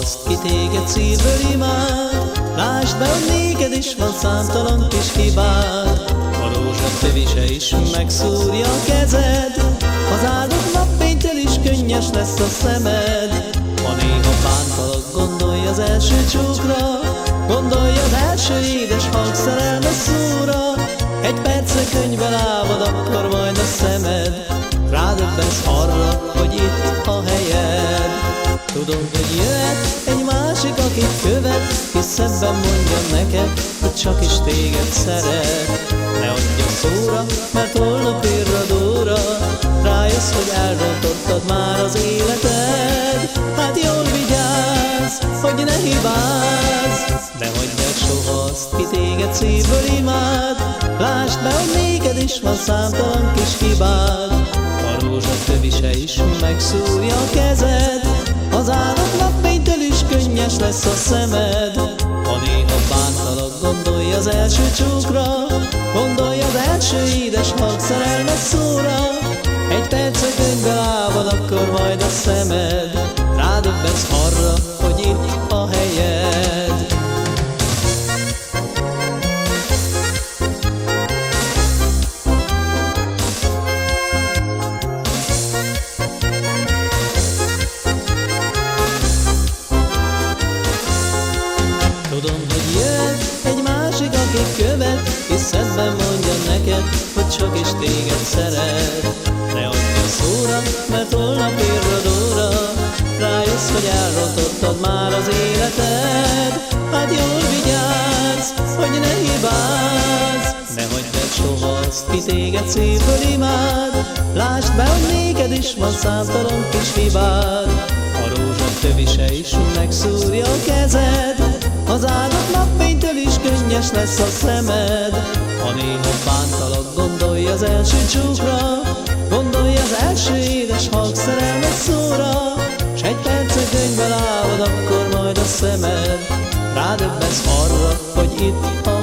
azt, ki téged szívből imád. Lásd be, hogy néked is van számtalan kis hibád. A rózsa tövise is megszúrja a kezed. Az áldott napfénytől is könnyes lesz a szemed. Ha néha bántalak, gondolj az első csókra. Gondolj az első édes hang szerelmes szóra. Egy percre könyvbe lábad, akkor majd a szemed. Rádöbbensz arra, jöhet egy másik, aki követ Ki szebben mondja neked, hogy csak is téged szeret. Ne adja szóra, mert holnap irradóra Rájössz, hogy elrontottad már az életed. Hát jól vigyázz, hogy ne hibázz Ne hagyd el soha azt, ki téged szívből imád. Lásd be, hogy néked is van számtalan kis hibád. A rózsa tövise is megszúrja a kezed. Az állat könnyes lesz a szemed. Ha néha bántalak, gondolj az első csókra Gondolj az első édes hang szerelmes szóra. Egy percre könyvbe lábad, akkor majd a szemed. Rádöbbensz arra, követ És szebben mondja neked, hogy csak is téged szeret. Ne adj a szóra, mert holnap irradóra Rájössz, hogy elrontottad már az életed. Hát jól vigyázz, hogy ne hibázz Ne hagyd el soha azt, ki téged szívből imád. Lásd be, hogy néked is van számtalan kis hibád. A rózsa tövise is megszúrja a kezed az áldott napfénytől is könnyes lesz a szemed. Ha néha bántalak, gondolj az első csókra Gondolj az első édes hang szerelmes szóra S egy percre könyvbe lábad, akkor majd a szemed. Rádöbbensz arra, hogy itt a